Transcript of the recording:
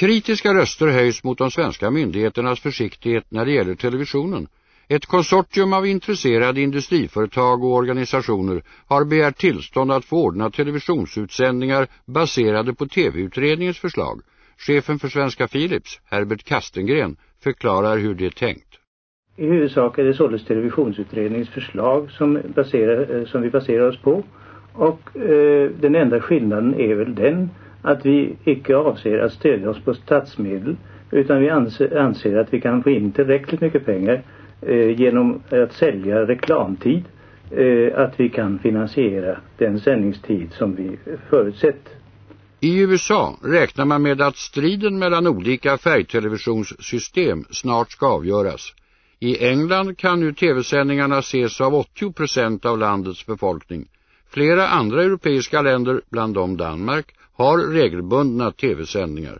Kritiska röster höjs mot de svenska myndigheternas försiktighet när det gäller televisionen. Ett konsortium av intresserade industriföretag och organisationer har begärt tillstånd att få ordna televisionsutsändningar baserade på tv-utredningens förslag. Chefen för Svenska Philips, Herbert Kastengren, förklarar hur det är tänkt. I huvudsak är det således televisionsutredningens förslag som, baserar, som vi baserar oss på. Och eh, den enda skillnaden är väl den att vi icke avser att stödja oss på statsmedel utan vi anser, anser att vi kan få in tillräckligt mycket pengar eh, genom att sälja reklamtid eh, att vi kan finansiera den sändningstid som vi förutsett. I USA räknar man med att striden mellan olika färgtelevisionssystem snart ska avgöras. I England kan nu tv-sändningarna ses av 80% av landets befolkning. Flera andra europeiska länder, bland dem Danmark, har regelbundna tv-sändningar.